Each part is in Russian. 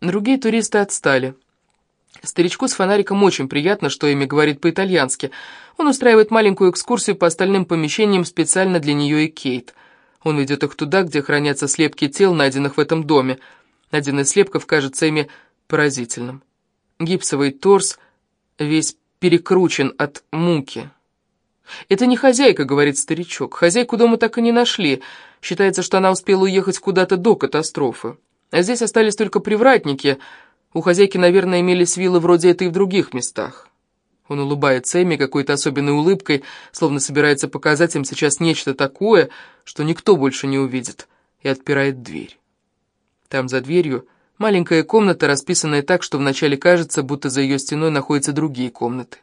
Другие туристы отстали. Старичку с фонариком очень приятно, что Эми говорит по-итальянски. Он устраивает маленькую экскурсию по остальным помещениям специально для нее и Кейт. Он ведет их туда, где хранятся слепки тел, найденных в этом доме. Один из слепков кажется Эми поразительным. Гипсовый торс весь перекручен от муки. «Это не хозяйка», — говорит старичок. «Хозяйку дома так и не нашли. Считается, что она успела уехать куда-то до катастрофы. А здесь остались только привратники. У хозяйки, наверное, имелись виллы вроде этой и в других местах». Он улыбается Эми какой-то особенной улыбкой, словно собирается показать им сейчас нечто такое, что никто больше не увидит, и отпирает дверь. Там за дверью маленькая комната, расписанная так, что вначале кажется, будто за ее стеной находятся другие комнаты.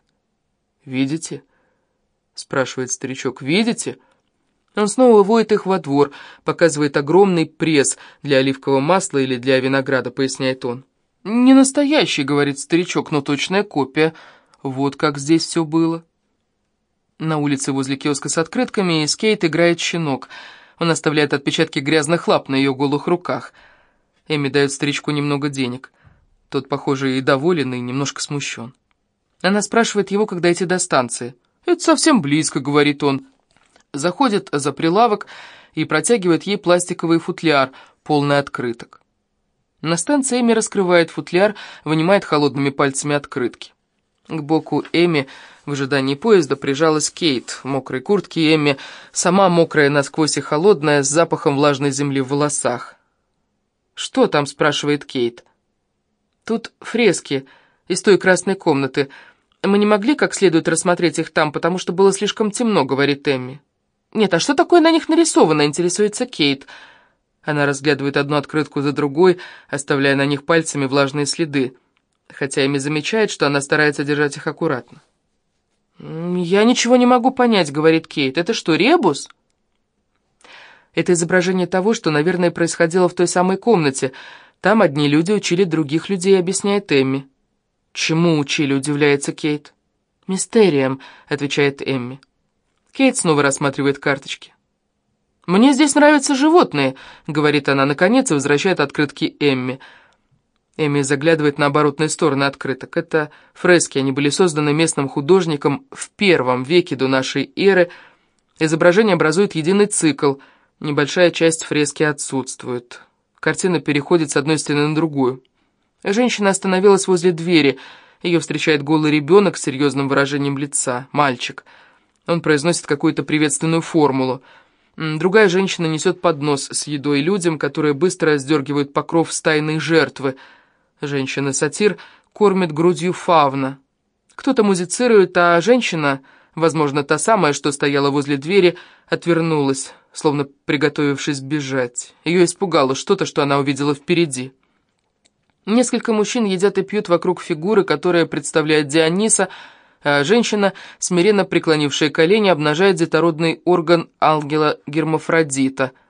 «Видите?» — спрашивает старичок. «Видите?» Он снова выводит их во двор, показывает огромный пресс для оливкового масла или для винограда, поясняет он. «Не настоящий», — говорит старичок, — «но точная копия». Вот как здесь все было. На улице возле киоска с открытками из Кейт играет щенок. Он оставляет отпечатки грязных лап на ее голых руках. Эми дает старичку немного денег. Тот, похоже, и доволен, и немножко смущен. Она спрашивает его, когда идти до станции. «Это совсем близко», — говорит он. Заходит за прилавок и протягивает ей пластиковый футляр, полный открыток. На станции Эми раскрывает футляр, вынимает холодными пальцами открытки. К боку Эми в ожидании поезда прижалась Кейт в мокрой куртке Эми, сама мокрая насквозь и холодная, с запахом влажной земли в волосах. «Что там?» — спрашивает Кейт. «Тут фрески из той красной комнаты. Мы не могли как следует рассмотреть их там, потому что было слишком темно», — говорит Эмми. «Нет, а что такое на них нарисовано?» — интересуется Кейт. Она разглядывает одну открытку за другой, оставляя на них пальцами влажные следы хотя Эми замечает, что она старается держать их аккуратно. «Я ничего не могу понять», — говорит Кейт. «Это что, ребус?» Это изображение того, что, наверное, происходило в той самой комнате. Там одни люди учили других людей, объясняет Эмми. «Чему учили?» — удивляется Кейт. «Мистериям», — отвечает Эмми. Кейт снова рассматривает карточки. «Мне здесь нравятся животные», — говорит она, наконец, и возвращает открытки Эмми. Эми заглядывает на оборотные стороны открыток. Это фрески, они были созданы местным художником в первом веке до нашей эры. Изображение образует единый цикл. Небольшая часть фрески отсутствует. Картина переходит с одной стены на другую. Женщина остановилась возле двери. Ее встречает голый ребенок с серьезным выражением лица. Мальчик. Он произносит какую-то приветственную формулу. Другая женщина несет поднос с едой людям, которые быстро сдергивают покров стайной жертвы — Женщина-сатир кормит грудью фавна. Кто-то музицирует, а женщина, возможно, та самая, что стояла возле двери, отвернулась, словно приготовившись бежать. Ее испугало что-то, что она увидела впереди. Несколько мужчин едят и пьют вокруг фигуры, которая представляет Диониса, а женщина, смиренно преклонившая колени, обнажает детородный орган ангела Гермафродита —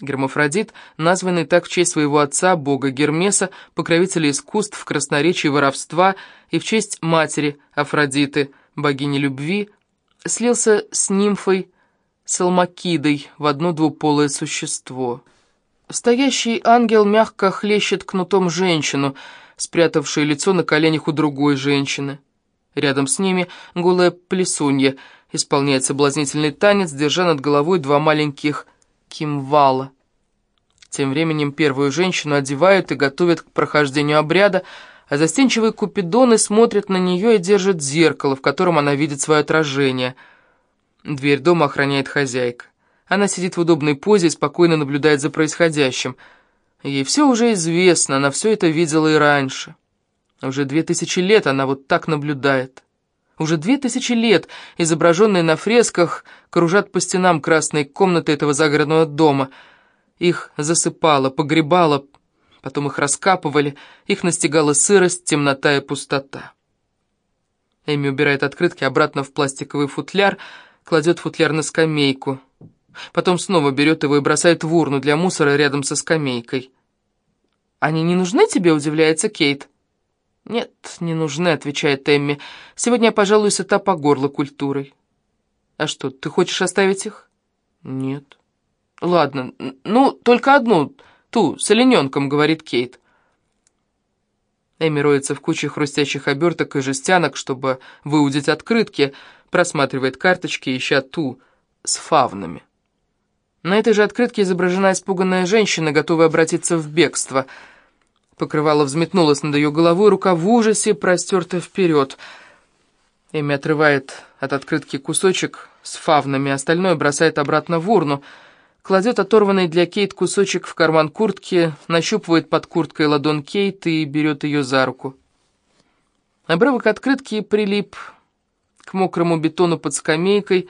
Гермафродит, названный так в честь своего отца, бога Гермеса, покровителя искусств, красноречия и воровства, и в честь матери Афродиты, богини любви, слился с нимфой Салмакидой в одно двуполое существо. Стоящий ангел мягко хлещет кнутом женщину, спрятавшую лицо на коленях у другой женщины. Рядом с ними голая плесунья исполняет соблазнительный танец, держа над головой два маленьких кимвала. Тем временем первую женщину одевают и готовят к прохождению обряда, а застенчивые купидоны смотрят на нее и держат зеркало, в котором она видит свое отражение. Дверь дома охраняет хозяйка. Она сидит в удобной позе и спокойно наблюдает за происходящим. Ей все уже известно, она все это видела и раньше. Уже две тысячи лет она вот так наблюдает. Уже две тысячи лет изображенные на фресках кружат по стенам красной комнаты этого загородного дома. Их засыпало, погребало, потом их раскапывали, их настигала сырость, темнота и пустота. Эми убирает открытки обратно в пластиковый футляр, кладет футляр на скамейку. Потом снова берет его и бросает в урну для мусора рядом со скамейкой. «Они не нужны тебе?» — удивляется Кейт. «Нет, не нужны», — отвечает Эмми. «Сегодня я, пожалуй, сыта по горло культурой». «А что, ты хочешь оставить их?» «Нет». «Ладно, ну, только одну, ту, с олененком», — говорит Кейт. Эми роется в куче хрустящих оберток и жестянок, чтобы выудить открытки, просматривает карточки, ища ту с фавнами. На этой же открытке изображена испуганная женщина, готовая обратиться в бегство. Покрывало взметнулось над ее головой, рука в ужасе простерта вперед. Эми отрывает от открытки кусочек с фавнами, остальное бросает обратно в урну — кладет оторванный для Кейт кусочек в карман куртки, нащупывает под курткой ладон Кейт и берет ее за руку. Обрывок открытки прилип к мокрому бетону под скамейкой.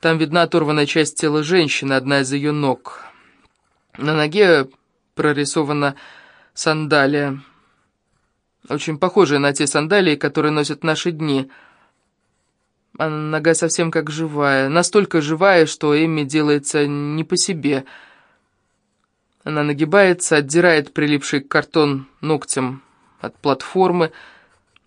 Там видна оторванная часть тела женщины, одна из ее ног. На ноге прорисована сандалия, очень похожая на те сандалии, которые носят наши дни — а нога совсем как живая, настолько живая, что Эмми делается не по себе. Она нагибается, отдирает прилипший картон ногтем от платформы.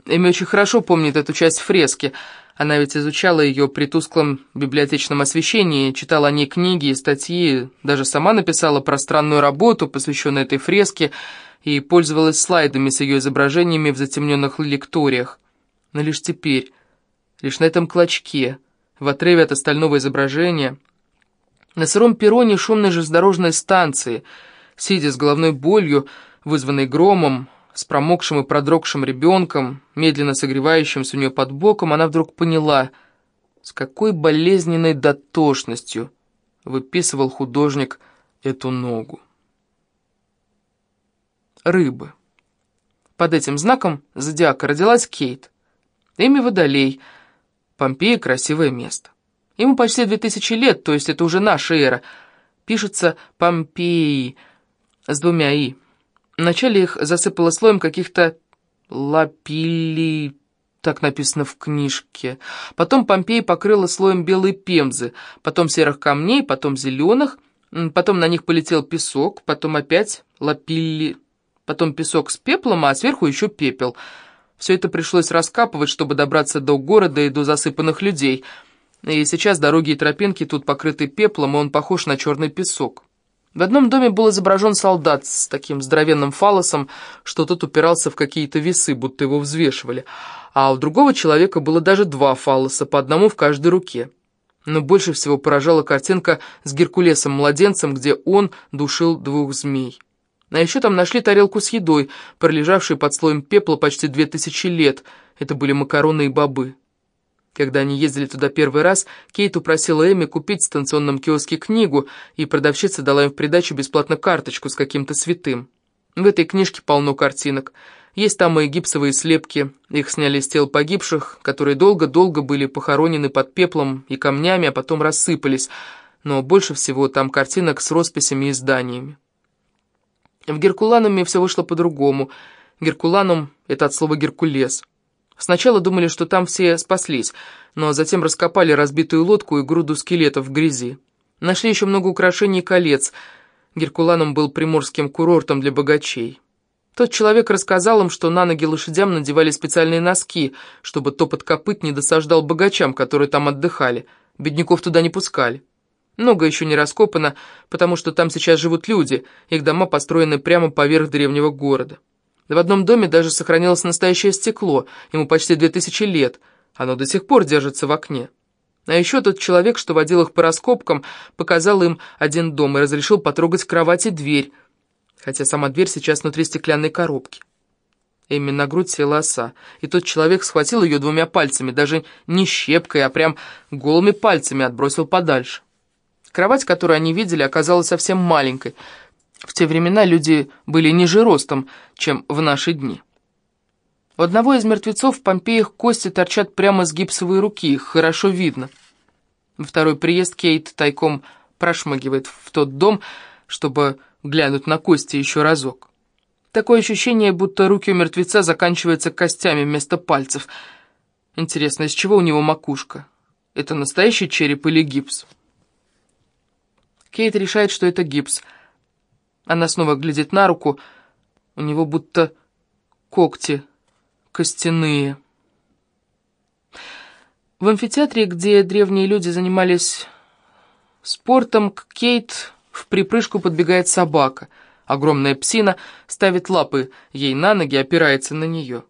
Эми очень хорошо помнит эту часть фрески. Она ведь изучала ее при тусклом библиотечном освещении, читала о ней книги и статьи, даже сама написала пространную работу, посвященную этой фреске, и пользовалась слайдами с ее изображениями в затемненных лекториях. Но лишь теперь, лишь на этом клочке, в отрыве от остального изображения, на сыром перроне шумной железнодорожной станции, сидя с головной болью, вызванной громом, с промокшим и продрогшим ребенком, медленно согревающимся у нее под боком, она вдруг поняла, с какой болезненной дотошностью выписывал художник эту ногу. Рыбы. Под этим знаком зодиака родилась Кейт. Эми Водолей — Помпея — красивое место. Ему почти две тысячи лет, то есть это уже наша эра. Пишется Помпеи с двумя «и». Вначале их засыпало слоем каких-то лапили, так написано в книжке. Потом Помпеи покрыла слоем белой пемзы, потом серых камней, потом зеленых, потом на них полетел песок, потом опять лапили, потом песок с пеплом, а сверху еще пепел — все это пришлось раскапывать, чтобы добраться до города и до засыпанных людей. И сейчас дороги и тропинки тут покрыты пеплом, и он похож на черный песок. В одном доме был изображен солдат с таким здоровенным фалосом, что тот упирался в какие-то весы, будто его взвешивали. А у другого человека было даже два фалоса, по одному в каждой руке. Но больше всего поражала картинка с Геркулесом-младенцем, где он душил двух змей. А еще там нашли тарелку с едой, пролежавшей под слоем пепла почти две тысячи лет. Это были макароны и бобы. Когда они ездили туда первый раз, Кейт упросила Эми купить в станционном киоске книгу, и продавщица дала им в придачу бесплатно карточку с каким-то святым. В этой книжке полно картинок. Есть там и гипсовые слепки, их сняли с тел погибших, которые долго-долго были похоронены под пеплом и камнями, а потом рассыпались, но больше всего там картинок с росписями и зданиями. В Геркулануме все вышло по-другому. Геркуланум — это от слова «геркулес». Сначала думали, что там все спаслись, но затем раскопали разбитую лодку и груду скелетов в грязи. Нашли еще много украшений и колец. Геркуланум был приморским курортом для богачей. Тот человек рассказал им, что на ноги лошадям надевали специальные носки, чтобы топот копыт не досаждал богачам, которые там отдыхали. Бедняков туда не пускали. Много еще не раскопано, потому что там сейчас живут люди, их дома построены прямо поверх древнего города. В одном доме даже сохранилось настоящее стекло, ему почти две тысячи лет, оно до сих пор держится в окне. А еще тот человек, что водил их по раскопкам, показал им один дом и разрешил потрогать кровать и дверь, хотя сама дверь сейчас внутри стеклянной коробки. Эмми на грудь села оса, и тот человек схватил ее двумя пальцами, даже не щепкой, а прям голыми пальцами отбросил подальше. Кровать, которую они видели, оказалась совсем маленькой. В те времена люди были ниже ростом, чем в наши дни. У одного из мертвецов в Помпеях кости торчат прямо с гипсовой руки, их хорошо видно. второй приезд Кейт тайком прошмыгивает в тот дом, чтобы глянуть на кости еще разок. Такое ощущение, будто руки у мертвеца заканчиваются костями вместо пальцев. Интересно, из чего у него макушка? Это настоящий череп или гипс? Кейт решает, что это гипс. Она снова глядит на руку. У него будто когти костяные. В амфитеатре, где древние люди занимались спортом, к Кейт в припрыжку подбегает собака. Огромная псина ставит лапы ей на ноги, опирается на нее.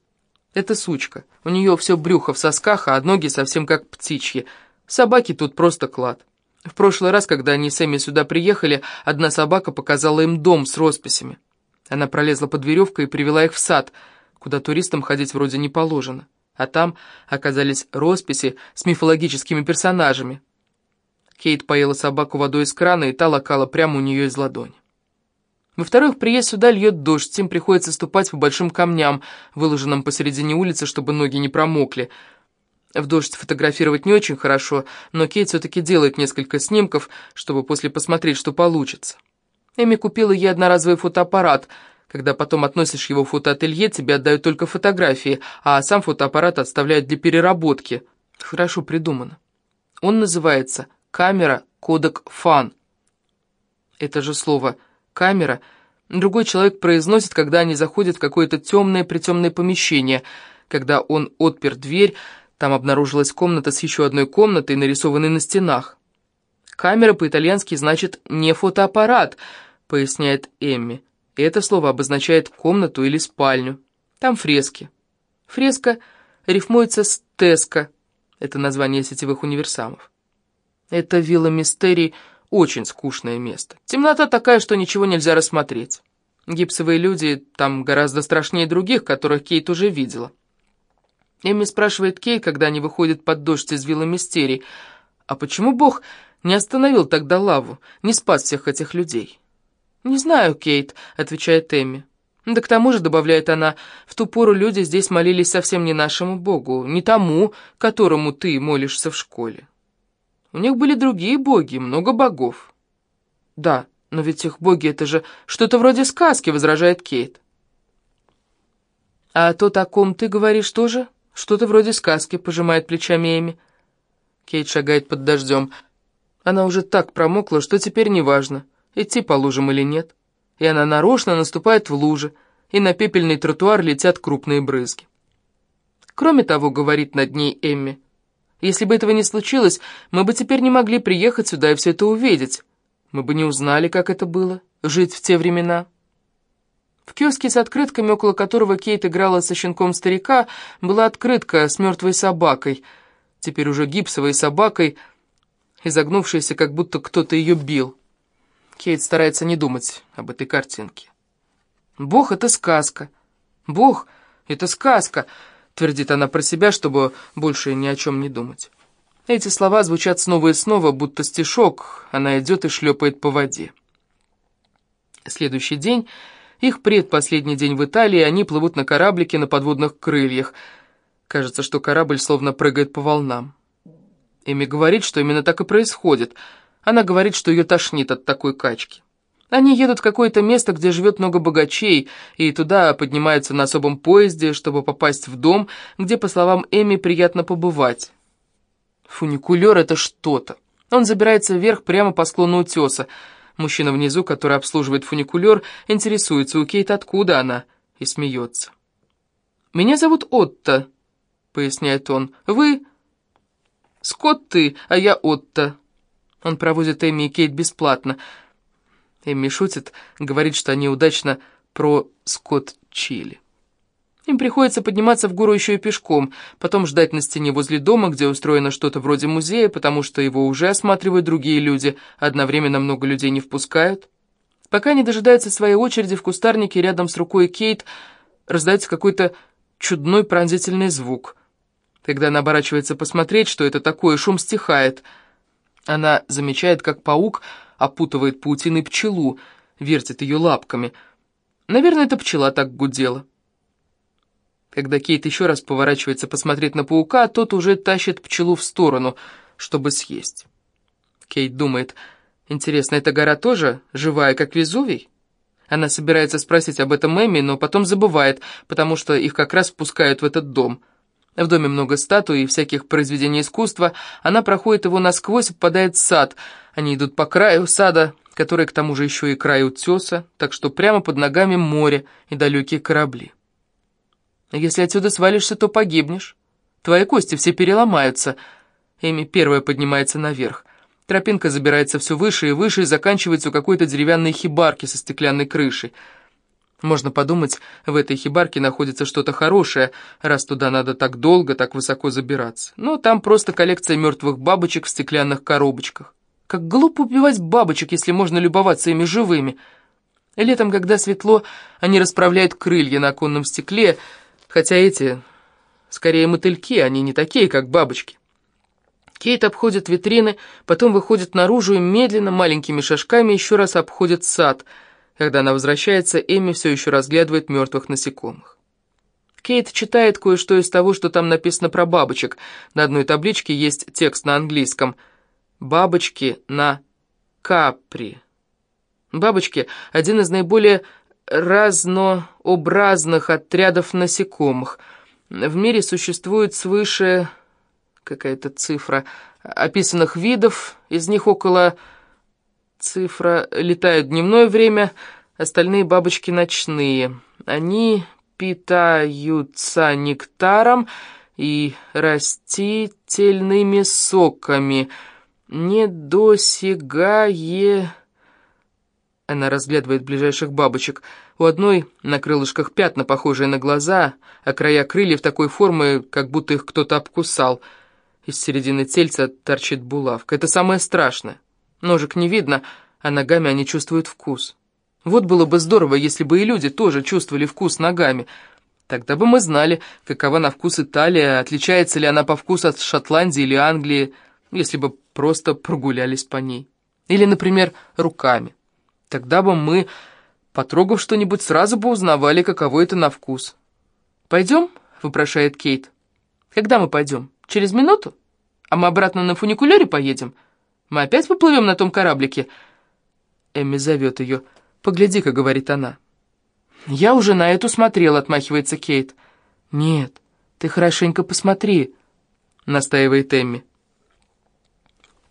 Это сучка. У нее все брюхо в сосках, а ноги совсем как птичьи. Собаки тут просто клад. В прошлый раз, когда они с Эми сюда приехали, одна собака показала им дом с росписями. Она пролезла под веревкой и привела их в сад, куда туристам ходить вроде не положено. А там оказались росписи с мифологическими персонажами. Кейт поела собаку водой из крана, и та локала прямо у нее из ладони. Во-вторых, приезд сюда льет дождь, им приходится ступать по большим камням, выложенным посередине улицы, чтобы ноги не промокли. В дождь фотографировать не очень хорошо, но Кейт все-таки делает несколько снимков, чтобы после посмотреть, что получится. Эми купила ей одноразовый фотоаппарат. Когда потом относишь его в фотоателье, тебе отдают только фотографии, а сам фотоаппарат отставляют для переработки. Хорошо придумано. Он называется «Камера Кодек Фан». Это же слово «камера» другой человек произносит, когда они заходят в какое-то темное-притемное помещение. Когда он отпер дверь, там обнаружилась комната с еще одной комнатой, нарисованной на стенах. «Камера по-итальянски значит «не фотоаппарат», — поясняет Эмми. И это слово обозначает комнату или спальню. Там фрески. Фреска рифмуется с «теска». Это название сетевых универсамов. Это вилла Мистерий очень скучное место. Темнота такая, что ничего нельзя рассмотреть. Гипсовые люди там гораздо страшнее других, которых Кейт уже видела. Эмми спрашивает Кейт, когда они выходят под дождь из виллы Мистерий, а почему Бог не остановил тогда лаву, не спас всех этих людей? «Не знаю, Кейт», — отвечает Эмми. Да к тому же, добавляет она, в ту пору люди здесь молились совсем не нашему Богу, не тому, которому ты молишься в школе. У них были другие боги, много богов. Да, но ведь их боги — это же что-то вроде сказки, возражает Кейт. А то, о ком ты говоришь, тоже что-то вроде сказки, пожимает плечами Эми. Кейт шагает под дождем. Она уже так промокла, что теперь неважно, идти по лужам или нет. И она нарочно наступает в лужи, и на пепельный тротуар летят крупные брызги. Кроме того, говорит над ней Эмми, — если бы этого не случилось, мы бы теперь не могли приехать сюда и все это увидеть. Мы бы не узнали, как это было, жить в те времена. В киоске с открытками, около которого Кейт играла со щенком старика, была открытка с мертвой собакой, теперь уже гипсовой собакой, изогнувшейся, как будто кто-то ее бил. Кейт старается не думать об этой картинке. «Бог — это сказка. Бог — это сказка», твердит она про себя, чтобы больше ни о чем не думать. Эти слова звучат снова и снова, будто стишок, она идет и шлепает по воде. Следующий день, их предпоследний день в Италии, они плывут на кораблике на подводных крыльях. Кажется, что корабль словно прыгает по волнам. Эми говорит, что именно так и происходит. Она говорит, что ее тошнит от такой качки. Они едут в какое-то место, где живет много богачей, и туда поднимаются на особом поезде, чтобы попасть в дом, где, по словам Эми, приятно побывать. Фуникулер — это что-то. Он забирается вверх прямо по склону утеса. Мужчина внизу, который обслуживает фуникулер, интересуется у Кейт, откуда она, и смеется. «Меня зовут Отто», — поясняет он. «Вы...» «Скотт ты, а я Отто». Он проводит Эми и Кейт бесплатно — Эмми шутит, говорит, что они удачно про скот Чили. Им приходится подниматься в гору еще и пешком, потом ждать на стене возле дома, где устроено что-то вроде музея, потому что его уже осматривают другие люди, одновременно много людей не впускают. Пока не дожидаются своей очереди в кустарнике рядом с рукой Кейт, раздается какой-то чудной пронзительный звук. Когда она оборачивается посмотреть, что это такое, шум стихает. Она замечает, как паук опутывает паутиной пчелу, вертит ее лапками. Наверное, эта пчела так гудела. Когда Кейт еще раз поворачивается посмотреть на паука, тот уже тащит пчелу в сторону, чтобы съесть. Кейт думает, интересно, эта гора тоже живая, как Везувий? Она собирается спросить об этом Эми, но потом забывает, потому что их как раз впускают в этот дом. В доме много статуй и всяких произведений искусства. Она проходит его насквозь и попадает в сад — они идут по краю сада, который к тому же еще и край утеса, так что прямо под ногами море и далекие корабли. Если отсюда свалишься, то погибнешь. Твои кости все переломаются. Эми первая поднимается наверх. Тропинка забирается все выше и выше и заканчивается у какой-то деревянной хибарки со стеклянной крышей. Можно подумать, в этой хибарке находится что-то хорошее, раз туда надо так долго, так высоко забираться. Но там просто коллекция мертвых бабочек в стеклянных коробочках. Как глупо убивать бабочек, если можно любоваться ими живыми. Летом, когда светло, они расправляют крылья на оконном стекле, хотя эти, скорее мотыльки, они не такие, как бабочки. Кейт обходит витрины, потом выходит наружу и медленно, маленькими шажками еще раз обходит сад. Когда она возвращается, Эми все еще разглядывает мертвых насекомых. Кейт читает кое-что из того, что там написано про бабочек. На одной табличке есть текст на английском. «Бабочки на капри». Бабочки — один из наиболее разнообразных отрядов насекомых. В мире существует свыше какая-то цифра, описанных видов, из них около цифра летают дневное время, остальные бабочки ночные. Они питаются нектаром и растительными соками, не досягая... Она разглядывает ближайших бабочек. У одной на крылышках пятна, похожие на глаза, а края крыльев такой формы, как будто их кто-то обкусал — из середины тельца торчит булавка. Это самое страшное. Ножек не видно, а ногами они чувствуют вкус. Вот было бы здорово, если бы и люди тоже чувствовали вкус ногами. Тогда бы мы знали, какова на вкус Италия, отличается ли она по вкусу от Шотландии или Англии, если бы просто прогулялись по ней. Или, например, руками. Тогда бы мы, потрогав что-нибудь, сразу бы узнавали, каково это на вкус. «Пойдем?» — вопрошает Кейт. «Когда мы пойдем? Через минуту?» А мы обратно на фуникулере поедем? Мы опять поплывем на том кораблике?» Эмми зовет ее. «Погляди-ка», — говорит она. «Я уже на эту смотрел», — отмахивается Кейт. «Нет, ты хорошенько посмотри», — настаивает Эмми.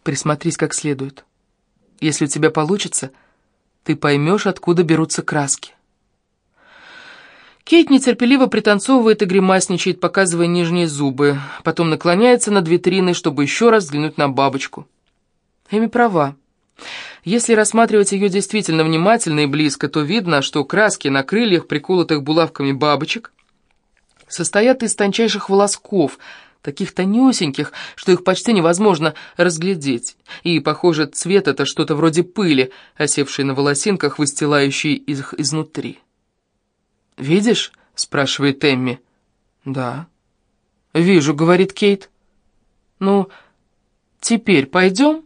«Присмотрись как следует. Если у тебя получится, ты поймешь, откуда берутся краски». Кейт нетерпеливо пританцовывает и гримасничает, показывая нижние зубы, потом наклоняется над витриной, чтобы еще раз взглянуть на бабочку. Эми права. Если рассматривать ее действительно внимательно и близко, то видно, что краски на крыльях, приколотых булавками бабочек, состоят из тончайших волосков, таких тонюсеньких, что их почти невозможно разглядеть. И, похоже, цвет — это что-то вроде пыли, осевшей на волосинках, выстилающей их изнутри. «Видишь?» — спрашивает Эмми. «Да». «Вижу», — говорит Кейт. «Ну, теперь пойдем?»